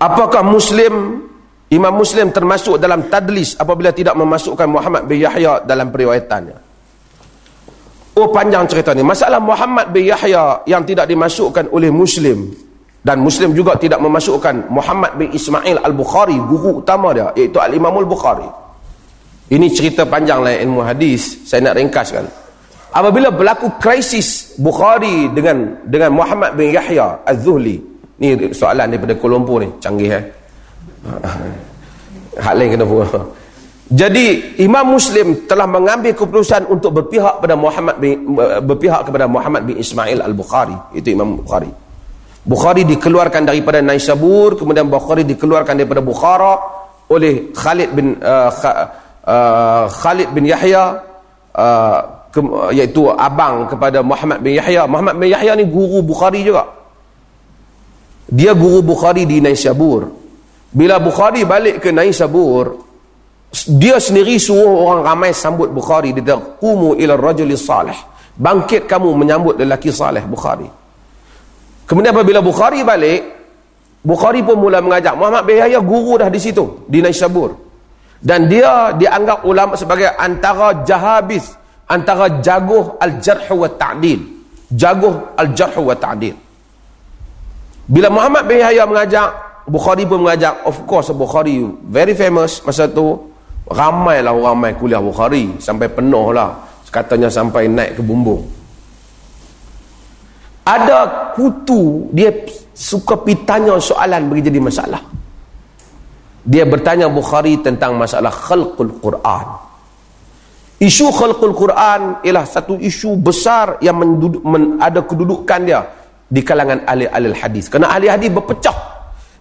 apakah Muslim Imam Muslim termasuk dalam tadlis apabila tidak memasukkan Muhammad bin Yahya dalam periwayatannya? Oh panjang cerita ni. Masalah Muhammad bin Yahya yang tidak dimasukkan oleh Muslim dan Muslim juga tidak memasukkan Muhammad bin Ismail Al-Bukhari guru utama dia iaitu Al-Imam Al-Bukhari. Ini cerita panjang lah ilmu hadis. Saya nak ringkaskan. Apabila berlaku krisis Bukhari dengan dengan Muhammad bin Yahya Az-Zuhli ni soalan daripada Kuala Lumpur ni canggih eh? Hak lain kena buat. Jadi Imam Muslim telah mengambil keputusan untuk berpihak pada Muhammad bin, berpihak kepada Muhammad bin Ismail Al-Bukhari. Itu Imam Bukhari. Bukhari dikeluarkan daripada Naisabur kemudian Bukhari dikeluarkan daripada Bukhara oleh Khalid bin uh, Khalid bin Yahya uh, ke, iaitu abang kepada Muhammad bin Yahya. Muhammad bin Yahya ni guru Bukhari juga dia guru Bukhari di Naisabur bila Bukhari balik ke Naisabur dia sendiri suruh orang ramai sambut Bukhari. Dia kata qumu ila rajuli salih. Bangkit kamu menyambut lelaki salih Bukhari. Kemudian apabila Bukhari balik Bukhari pun mula mengajak Muhammad bin Yahya guru dah di situ di Naisabur dan dia dianggap ulama sebagai antara jahabis antara jaguh al-jarh wa ta'dil. Jaguh al-jarh wa ta'dil bila Muhammad bin Yahya mengajak Bukhari pun mengajak. Of course Bukhari very famous masa tu. Ramailah orang mai kuliah Bukhari sampai penuh lah. Katanya sampai naik ke bumbung. Ada kutu dia suka pitanya soalan bagi jadi masalah. Dia bertanya Bukhari tentang masalah khalqul Quran. Isu khalqul Quran ialah satu isu besar yang menduduk, men, ada kedudukan dia di kalangan ahli-ahli hadis. Kerana ahli hadis berpecah.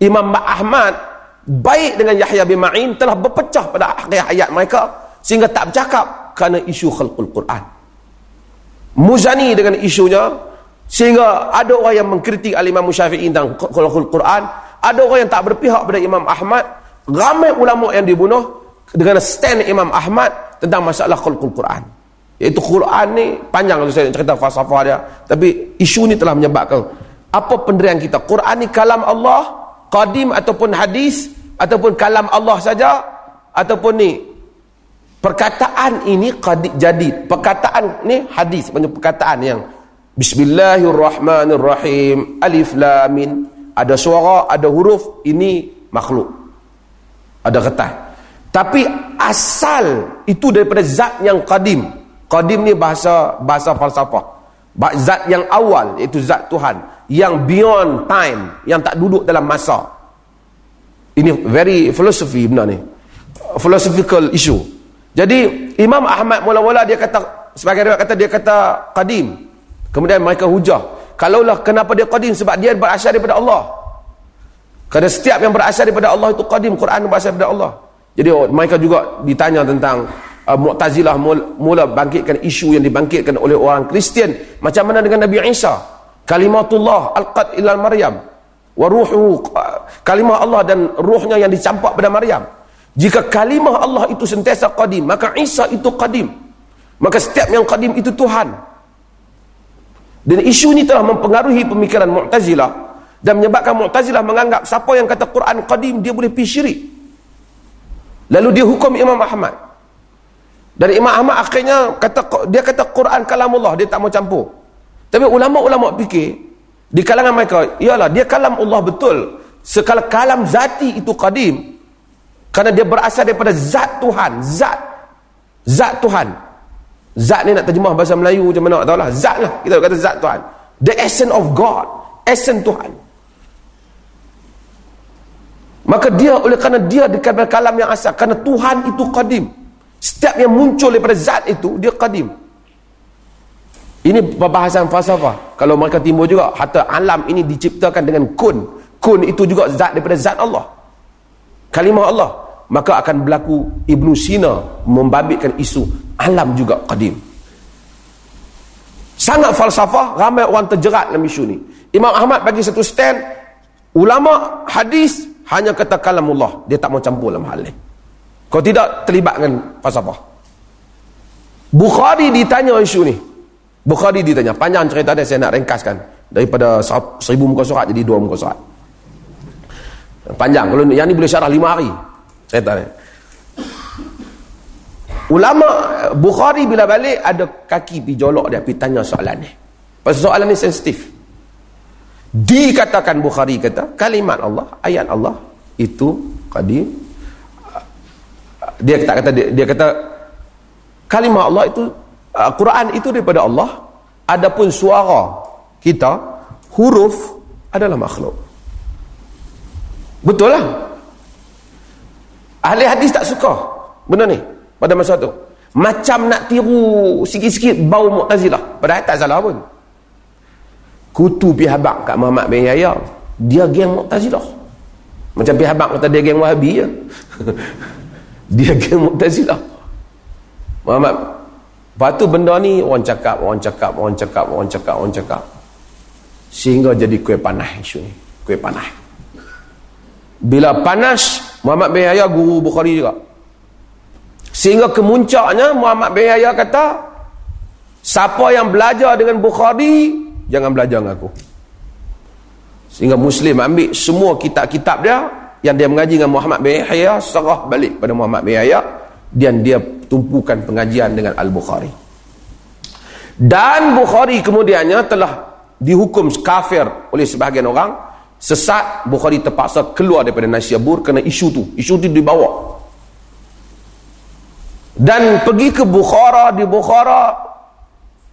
Imam Ahmad baik dengan Yahya bin Ma'in telah berpecah pada akhir hayat mereka sehingga tak bercakap kerana isu khalqul Quran. Muzani dengan isunya sehingga ada orang yang mengkritik al-Imam Syafi'i tentang khalqul Quran, ada orang yang tak berpihak pada Imam Ahmad ramai ulama yang dibunuh dengan stand Imam Ahmad tentang masalah khulqul Quran iaitu Quran ni panjang kalau saya nak cerita falsafah dia. Tapi isu ni telah menyebabkan apa pendirian kita? Quran ni kalam Allah qadim ataupun hadis ataupun kalam Allah saja ataupun ni perkataan ini qadim jadid perkataan ni hadis banyak perkataan yang Bismillahirrahmanirrahim Alif Lam Mim ada suara ada huruf ini makhluk. Ada getah tapi asal itu daripada zat yang qadim qadim ni bahasa bahasa falsafah. Zat yang awal iaitu zat Tuhan yang beyond time yang tak duduk dalam masa. Ini very philosophy benar ni. Philosophical issue. Jadi Imam Ahmad mula-mula dia kata sebagai dia kata dia kata qadim. Kemudian mereka hujah. Kalaulah kenapa dia qadim? Sebab dia berasal daripada Allah. Kerana setiap yang berasal daripada Allah itu qadim, Quran berasal daripada Allah. Jadi oh, mereka juga ditanya tentang uh, Mu'tazilah mula, mula bangkitkan isu yang dibangkitkan oleh orang Kristian. Macam mana dengan Nabi Isa? Kalimatullah alqad ilal Maryam. Wa ruhu uh, kalimah Allah dan ruhnya yang dicampak pada Maryam. Jika kalimah Allah itu sentiasa qadim, maka Isa itu qadim. Maka setiap yang qadim itu Tuhan. Dan isu ini telah mempengaruhi pemikiran Mu'tazilah dan menyebabkan Mu'tazilah menganggap siapa yang kata Quran qadim dia boleh pergi syirik lalu dia hukum Imam Ahmad dan Imam Ahmad akhirnya kata dia kata Quran kalamullah dia tak mau campur. Tapi ulama-ulama fikir di kalangan mereka ialah dia kalam Allah betul. Sekala kalam zati itu qadim. Kerana dia berasal daripada zat Tuhan zat zat Tuhan. Zat ni nak terjemah bahasa Melayu macam mana tak tahulah. Zat lah kita kata zat Tuhan. The essence of God essence Tuhan. Maka dia oleh kerana dia dekat kalam yang asal. Kerana Tuhan itu qadim. Setiap yang muncul daripada zat itu, dia qadim. Ini perbahasan falsafah. Kalau mereka timbul juga, hatta alam ini diciptakan dengan kun. Kun itu juga zat daripada zat Allah. Kalimah Allah. Maka akan berlaku Ibn Sina membabitkan isu alam juga qadim. Sangat falsafah, ramai orang terjerat dalam isu ni. Imam Ahmad bagi satu stand, ulama hadis hanya kata kalamullah dia tak mau campur dalam hal ni kalau tidak terlibat dengan falsafah. Bukhari ditanya isu ni. Bukhari ditanya. Panjang cerita dia saya nak ringkaskan. Daripada seribu muka surat jadi dua muka surat. Panjang. Yang ni boleh syarah lima hari saya tanya ulama Bukhari bila balik ada kaki pi jolok dia pi tanya soalan ni. Pasal soalan ni sensitif. Dikatakan Bukhari kata kalimat Allah ayat Allah itu qadim dia kata kata dia, dia kata kalimat Allah itu uh, Quran itu daripada Allah. Adapun suara kita huruf adalah makhluk. Betul lah. Ahli hadis tak suka benda ni pada masa tu. Macam nak tiru sikit-sikit bau Mu'tazilah. Padahal tak salah pun. Kutu pihabak kat Muhammad bin Yahya dia geng Mu'tazilah. Macam pihabak kata dia geng Wahabi je dia geng Mu'tazilah Muhammad lepas tu benda ni orang cakap orang cakap orang cakap orang cakap orang cakap. Sehingga jadi kuih panas isu ni. Kuih panas bila panas Muhammad bin Yahya guru Bukhari juga. Sehingga kemuncaknya Muhammad bin Yahya kata, siapa yang belajar dengan Bukhari, jangan belajar dengan aku. Sehingga Muslim ambil semua kitab-kitab dia yang dia mengaji dengan Muhammad bin Yahya serah balik pada Muhammad bin Yahya. Dan dia tumpukan pengajian dengan Al-Bukhari. Dan Bukhari kemudiannya telah dihukum kafir oleh sebahagian orang. Sesat Bukhari terpaksa keluar daripada Nasyabur kerana isu tu. Isu tu dibawa. Dan pergi ke Bukhara di Bukhara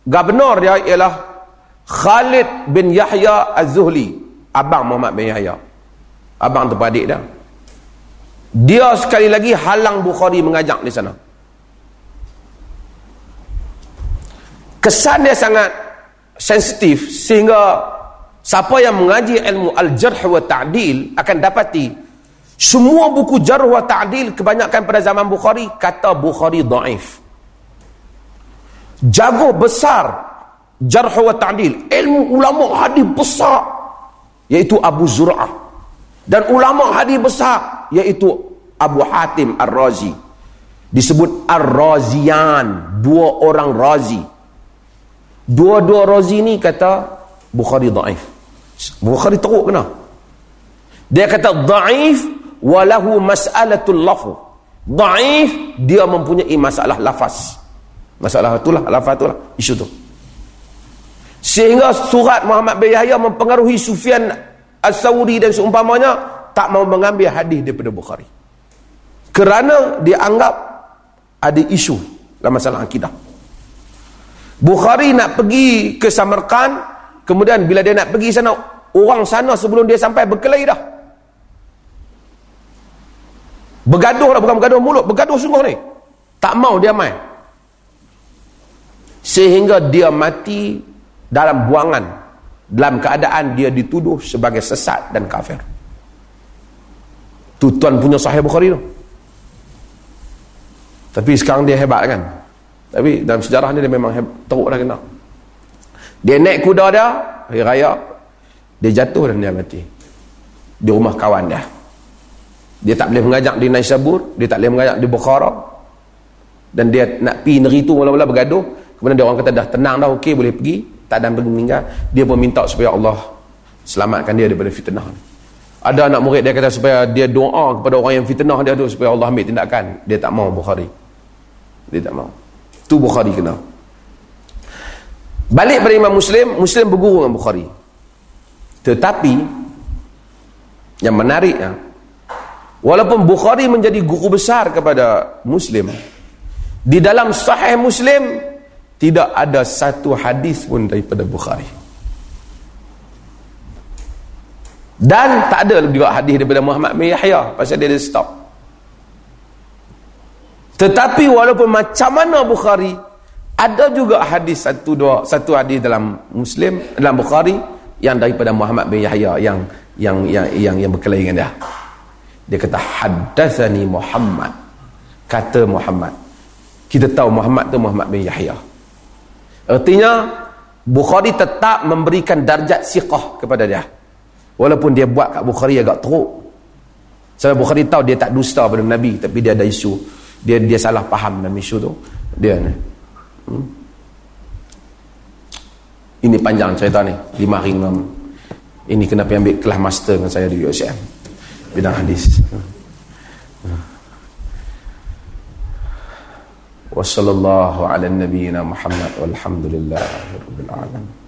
gubernur dia ialah Khalid bin Yahya Az-Zuhli abang Muhammad bin Yahya abang terpadik dia dia sekali lagi halang Bukhari mengajak di sana. Kesan dia sangat sensitif sehingga siapa yang mengaji ilmu al-jarh wa ta'dil akan dapati semua buku jarh wa ta'dil kebanyakan pada zaman Bukhari kata Bukhari dhaif. Jago besar jarh wa ta'dil, ilmu ulama hadis besar iaitu Abu Zur'ah dan ulama hadis besar iaitu Abu Hatim Ar-Razi. Disebut Ar-Razian, dua orang Razi. Dua-dua Razi ni kata Bukhari dhaif. Bukhari teruk kena. Dia kata dhaif walahu mas'alatul lafu da'if dia mempunyai masalah lafaz masalah itulah lafaz itulah isu tu sehingga surat Muhammad bin Yahya mempengaruhi Sufyan As-Sawri dan seumpamanya tak mau mengambil hadis daripada Bukhari kerana dianggap ada isu dalam masalah akidah Bukhari nak pergi ke Samarkand kemudian bila dia nak pergi sana orang sana sebelum dia sampai berkelahi dah Bergaduh lah bukan bergaduh mulut, bergaduh sungguh ni. Tak mau dia main. Sehingga dia mati dalam buangan. Dalam keadaan dia dituduh sebagai sesat dan kafir. Tu tuan punya sahih Bukhari tu. Tapi sekarang dia hebat kan. Tapi dalam sejarah ni dia memang hebat, teruk dah kena. Dia naik kuda dia, hari raya, dia jatuh dan dia mati. Di rumah kawan dia dia tak boleh mengajak di Naisabur dia tak boleh mengajak di Bukhara dan dia nak pi negeri tu mula-mula bergaduh kemudian dia orang kata dah tenang dah okey boleh pergi tak ada pergi meninggal. Dia pun minta supaya Allah selamatkan dia daripada fitnah ada anak murid dia kata supaya dia doa kepada orang yang fitnah dia tu supaya Allah ambil tindakan. Dia tak mau Bukhari. Dia tak mau. Tu Bukhari kena. Balik pada Imam Muslim Muslim berguru dengan Bukhari. Tetapi yang menariknya Walaupun Bukhari menjadi guru besar kepada Muslim, di dalam Sahih Muslim tidak ada satu hadis pun daripada Bukhari. Dan tak ada juga hadis daripada Muhammad bin Yahya pasal dia ada stop. Tetapi walaupun macam mana Bukhari ada juga hadis satu dua satu hadis dalam Muslim dalam Bukhari yang daripada Muhammad bin Yahya yang yang yang yang, yang berkelahi dengan dia. Dia kata haddatsani Muhammad. Kata Muhammad. Kita tahu Muhammad tu Muhammad bin Yahya. Artinya Bukhari tetap memberikan darjat siqah kepada dia. Walaupun dia buat kat Bukhari agak teruk. Sebab Bukhari tahu dia tak dusta pada Nabi tapi dia ada isu. Dia dia salah faham dalam isu tu. Dia ni. Hmm? Ini panjang cerita ni. Lima hari enam. Ini kena pergi ambil kelas master dengan saya di USM. bidang hadis wa sallallahu ala nabiyyina Muhammad walhamdulillahi rabbil alamin